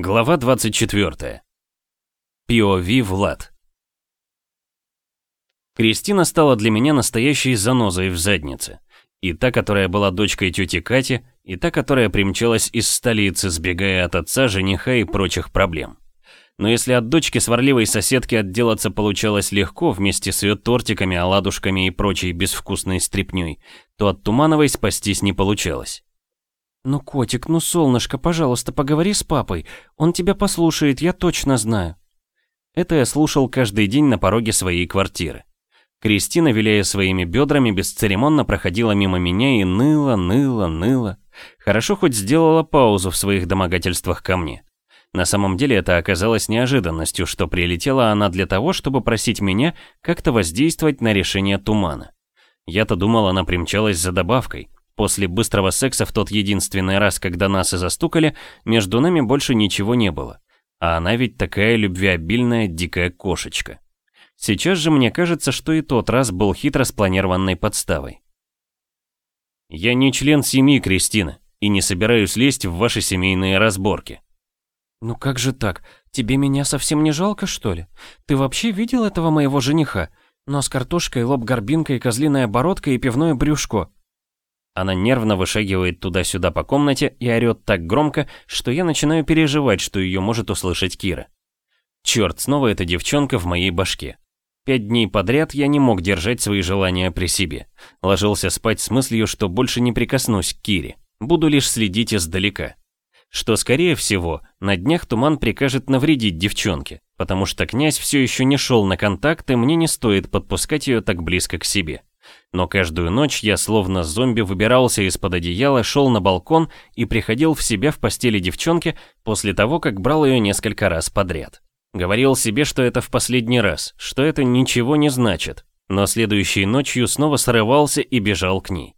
Глава 24. POV Влад. Кристина стала для меня настоящей занозой в заднице. И та, которая была дочкой тети Кати, и та, которая примчалась из столицы, сбегая от отца, жениха и прочих проблем. Но если от дочки сварливой соседки отделаться получалось легко вместе с ее тортиками, оладушками и прочей безвкусной стряпнёй, то от Тумановой спастись не получалось. «Ну, котик, ну, солнышко, пожалуйста, поговори с папой. Он тебя послушает, я точно знаю». Это я слушал каждый день на пороге своей квартиры. Кристина, виляя своими бедрами, бесцеремонно проходила мимо меня и ныла, ныла, ныла. Хорошо хоть сделала паузу в своих домогательствах ко мне. На самом деле это оказалось неожиданностью, что прилетела она для того, чтобы просить меня как-то воздействовать на решение тумана. Я-то думал, она примчалась за добавкой, После быстрого секса в тот единственный раз, когда нас и застукали, между нами больше ничего не было. А она ведь такая любвеобильная дикая кошечка. Сейчас же мне кажется, что и тот раз был хитро спланированной подставой. Я не член семьи Кристина и не собираюсь лезть в ваши семейные разборки. Ну как же так? Тебе меня совсем не жалко, что ли? Ты вообще видел этого моего жениха? Нос картошкой, лоб горбинкой, козлиная бородка и пивное брюшко. Она нервно вышагивает туда-сюда по комнате и орёт так громко, что я начинаю переживать, что ее может услышать Кира. Черт, снова эта девчонка в моей башке. Пять дней подряд я не мог держать свои желания при себе. Ложился спать с мыслью, что больше не прикоснусь к Кире. Буду лишь следить издалека. Что, скорее всего, на днях Туман прикажет навредить девчонке, потому что князь все еще не шел на контакт, и мне не стоит подпускать ее так близко к себе. Но каждую ночь я словно зомби выбирался из-под одеяла, шел на балкон и приходил в себя в постели девчонки после того, как брал ее несколько раз подряд. Говорил себе, что это в последний раз, что это ничего не значит, но следующей ночью снова срывался и бежал к ней.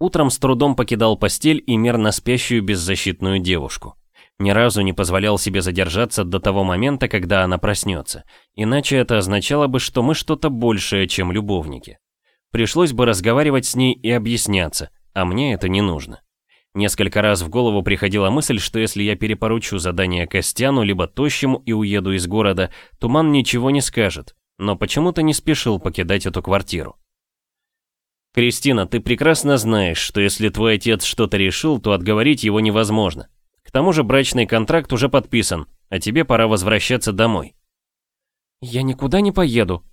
Утром с трудом покидал постель и мерно спящую беззащитную девушку. Ни разу не позволял себе задержаться до того момента, когда она проснется, иначе это означало бы, что мы что-то большее, чем любовники. Пришлось бы разговаривать с ней и объясняться, а мне это не нужно. Несколько раз в голову приходила мысль, что если я перепоручу задание Костяну либо Тощему и уеду из города, Туман ничего не скажет, но почему-то не спешил покидать эту квартиру. «Кристина, ты прекрасно знаешь, что если твой отец что-то решил, то отговорить его невозможно. К тому же брачный контракт уже подписан, а тебе пора возвращаться домой». «Я никуда не поеду»,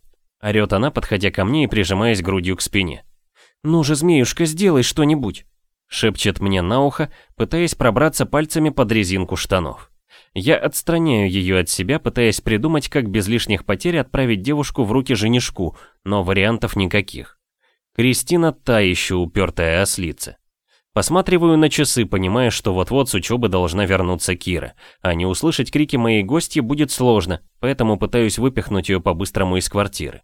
Орёт она, подходя ко мне и прижимаясь грудью к спине. «Ну же, змеюшка, сделай что-нибудь!» Шепчет мне на ухо, пытаясь пробраться пальцами под резинку штанов. Я отстраняю ее от себя, пытаясь придумать, как без лишних потерь отправить девушку в руки женишку, но вариантов никаких. Кристина та еще упертая ослица. Посматриваю на часы, понимая, что вот-вот с учебы должна вернуться Кира, а не услышать крики моей гости будет сложно, поэтому пытаюсь выпихнуть ее по-быстрому из квартиры.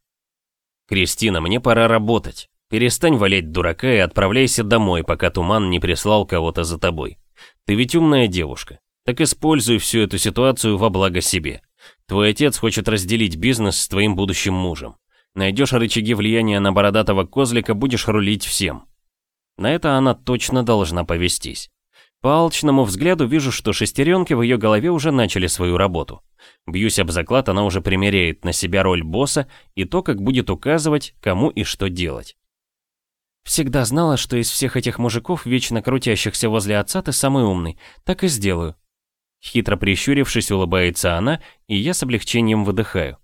«Кристина, мне пора работать. Перестань валять дурака и отправляйся домой, пока Туман не прислал кого-то за тобой. Ты ведь умная девушка. Так используй всю эту ситуацию во благо себе. Твой отец хочет разделить бизнес с твоим будущим мужем. Найдешь рычаги влияния на бородатого козлика, будешь рулить всем. На это она точно должна повестись. По алчному взгляду вижу, что шестеренки в ее голове уже начали свою работу. Бьюсь об заклад, она уже примеряет на себя роль босса и то, как будет указывать, кому и что делать. Всегда знала, что из всех этих мужиков, вечно крутящихся возле отца, ты самый умный. Так и сделаю. Хитро прищурившись, улыбается она, и я с облегчением выдыхаю.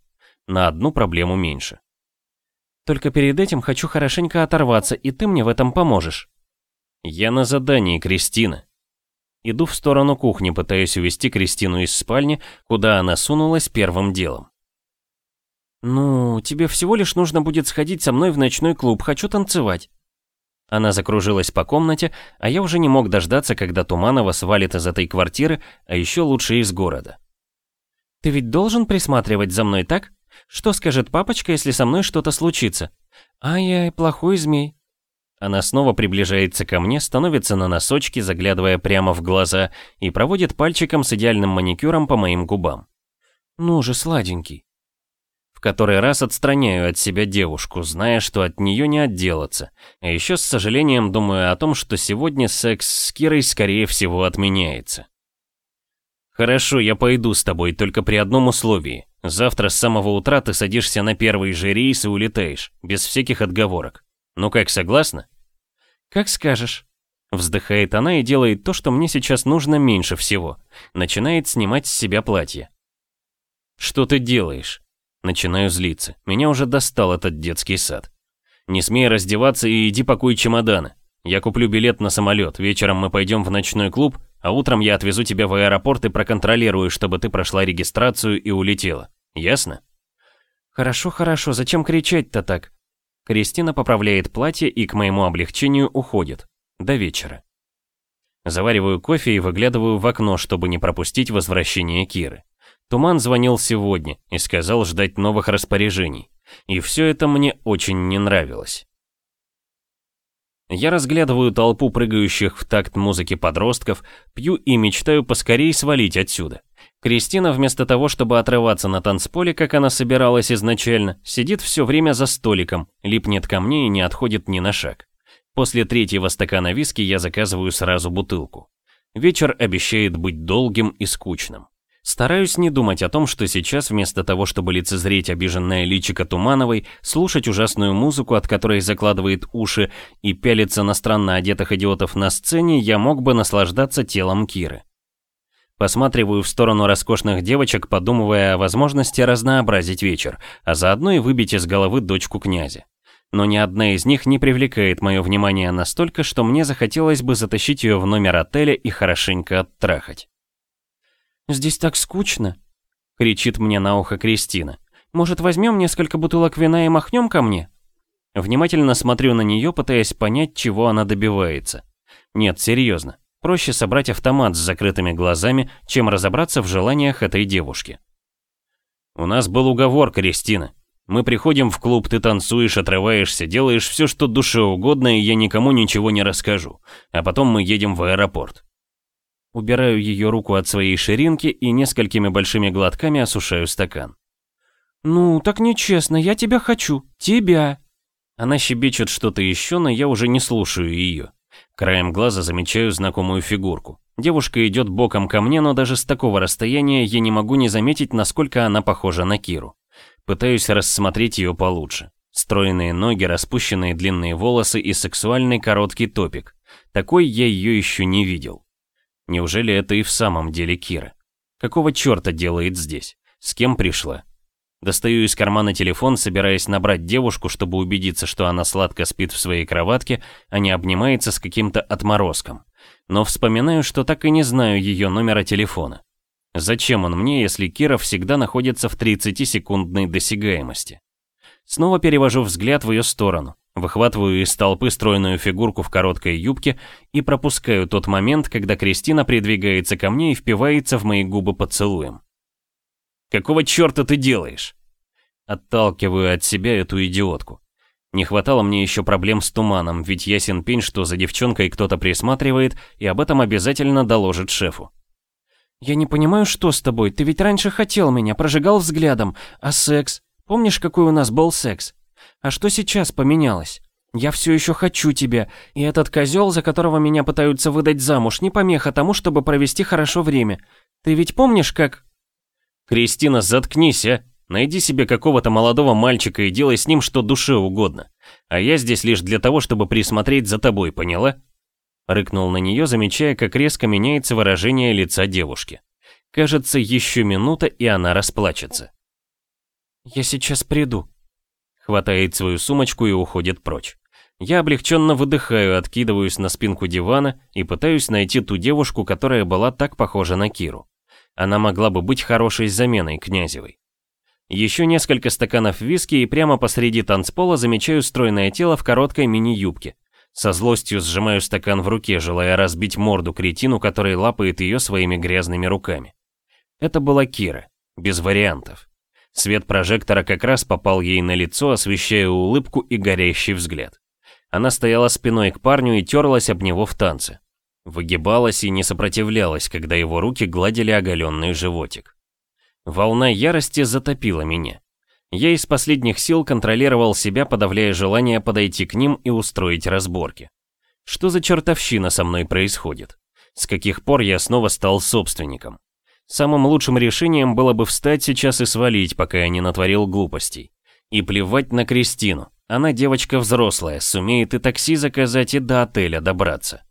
На одну проблему меньше. Только перед этим хочу хорошенько оторваться, и ты мне в этом поможешь. Я на задании, Кристина. Иду в сторону кухни, пытаясь увести Кристину из спальни, куда она сунулась первым делом. «Ну, тебе всего лишь нужно будет сходить со мной в ночной клуб, хочу танцевать». Она закружилась по комнате, а я уже не мог дождаться, когда Туманова свалит из этой квартиры, а еще лучше из города. «Ты ведь должен присматривать за мной, так?» Что скажет папочка, если со мной что-то случится? Ай-яй, плохой змей. Она снова приближается ко мне, становится на носочки, заглядывая прямо в глаза, и проводит пальчиком с идеальным маникюром по моим губам. Ну же, сладенький. В который раз отстраняю от себя девушку, зная, что от нее не отделаться. А еще с сожалением думаю о том, что сегодня секс с Кирой скорее всего отменяется. «Хорошо, я пойду с тобой, только при одном условии. Завтра с самого утра ты садишься на первый же рейс и улетаешь, без всяких отговорок. Ну как, согласна?» «Как скажешь». Вздыхает она и делает то, что мне сейчас нужно меньше всего. Начинает снимать с себя платье. «Что ты делаешь?» Начинаю злиться. Меня уже достал этот детский сад. «Не смей раздеваться и иди пакуй чемоданы. Я куплю билет на самолет, вечером мы пойдем в ночной клуб, а утром я отвезу тебя в аэропорт и проконтролирую, чтобы ты прошла регистрацию и улетела. Ясно?» «Хорошо, хорошо, зачем кричать-то так?» Кристина поправляет платье и к моему облегчению уходит. До вечера. Завариваю кофе и выглядываю в окно, чтобы не пропустить возвращение Киры. Туман звонил сегодня и сказал ждать новых распоряжений. И все это мне очень не нравилось. Я разглядываю толпу прыгающих в такт музыки подростков, пью и мечтаю поскорей свалить отсюда. Кристина вместо того, чтобы отрываться на танцполе, как она собиралась изначально, сидит все время за столиком, липнет ко мне и не отходит ни на шаг. После третьего стакана виски я заказываю сразу бутылку. Вечер обещает быть долгим и скучным. Стараюсь не думать о том, что сейчас вместо того, чтобы лицезреть обиженное личико Тумановой, слушать ужасную музыку, от которой закладывает уши, и пялиться на странно одетых идиотов на сцене, я мог бы наслаждаться телом Киры. Посматриваю в сторону роскошных девочек, подумывая о возможности разнообразить вечер, а заодно и выбить из головы дочку князя. Но ни одна из них не привлекает мое внимание настолько, что мне захотелось бы затащить ее в номер отеля и хорошенько оттрахать. «Здесь так скучно!» — кричит мне на ухо Кристина. «Может, возьмем несколько бутылок вина и махнем ко мне?» Внимательно смотрю на нее, пытаясь понять, чего она добивается. Нет, серьезно. Проще собрать автомат с закрытыми глазами, чем разобраться в желаниях этой девушки. «У нас был уговор, Кристина. Мы приходим в клуб, ты танцуешь, отрываешься, делаешь все, что душе угодно, и я никому ничего не расскажу. А потом мы едем в аэропорт. Убираю ее руку от своей ширинки и несколькими большими глотками осушаю стакан. «Ну, так нечестно, я тебя хочу. Тебя!» Она щебечет что-то еще, но я уже не слушаю ее. Краем глаза замечаю знакомую фигурку. Девушка идет боком ко мне, но даже с такого расстояния я не могу не заметить, насколько она похожа на Киру. Пытаюсь рассмотреть ее получше. Стройные ноги, распущенные длинные волосы и сексуальный короткий топик. Такой я ее еще не видел. Неужели это и в самом деле Кира? Какого черта делает здесь? С кем пришла? Достаю из кармана телефон, собираясь набрать девушку, чтобы убедиться, что она сладко спит в своей кроватке, а не обнимается с каким-то отморозком. Но вспоминаю, что так и не знаю ее номера телефона. Зачем он мне, если Кира всегда находится в 30-секундной досягаемости? Снова перевожу взгляд в ее сторону. Выхватываю из толпы стройную фигурку в короткой юбке и пропускаю тот момент, когда Кристина придвигается ко мне и впивается в мои губы поцелуем. «Какого черта ты делаешь?» Отталкиваю от себя эту идиотку. Не хватало мне еще проблем с туманом, ведь ясен пень, что за девчонкой кто-то присматривает, и об этом обязательно доложит шефу. «Я не понимаю, что с тобой, ты ведь раньше хотел меня, прожигал взглядом, а секс? Помнишь, какой у нас был секс? А что сейчас поменялось? Я все еще хочу тебя, и этот козел, за которого меня пытаются выдать замуж, не помеха тому, чтобы провести хорошо время. Ты ведь помнишь, как...» «Кристина, заткнись, а! Найди себе какого-то молодого мальчика и делай с ним что душе угодно. А я здесь лишь для того, чтобы присмотреть за тобой, поняла?» Рыкнул на нее, замечая, как резко меняется выражение лица девушки. Кажется, еще минута, и она расплачется. «Я сейчас приду», хватает свою сумочку и уходит прочь. Я облегченно выдыхаю, откидываюсь на спинку дивана и пытаюсь найти ту девушку, которая была так похожа на Киру. Она могла бы быть хорошей заменой Князевой. Еще несколько стаканов виски и прямо посреди танцпола замечаю стройное тело в короткой мини-юбке. Со злостью сжимаю стакан в руке, желая разбить морду кретину, который лапает ее своими грязными руками. Это была Кира, без вариантов. Свет прожектора как раз попал ей на лицо, освещая улыбку и горящий взгляд. Она стояла спиной к парню и терлась об него в танце. Выгибалась и не сопротивлялась, когда его руки гладили оголенный животик. Волна ярости затопила меня. Я из последних сил контролировал себя, подавляя желание подойти к ним и устроить разборки. Что за чертовщина со мной происходит? С каких пор я снова стал собственником? Самым лучшим решением было бы встать сейчас и свалить, пока я не натворил глупостей. И плевать на Кристину. Она девочка взрослая, сумеет и такси заказать, и до отеля добраться.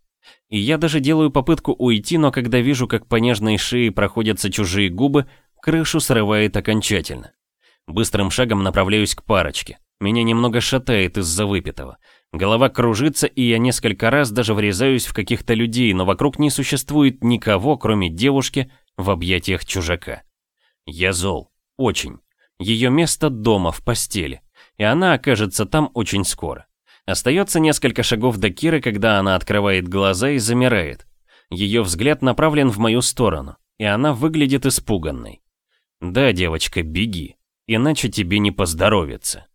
И я даже делаю попытку уйти, но когда вижу, как по нежной шее проходятся чужие губы, крышу срывает окончательно. Быстрым шагом направляюсь к парочке. Меня немного шатает из-за выпитого. Голова кружится, и я несколько раз даже врезаюсь в каких-то людей, но вокруг не существует никого, кроме девушки в объятиях чужака. Я зол. Очень. Ее место дома, в постели. И она окажется там очень скоро. Остается несколько шагов до Киры, когда она открывает глаза и замирает. Ее взгляд направлен в мою сторону, и она выглядит испуганной. «Да, девочка, беги, иначе тебе не поздоровится».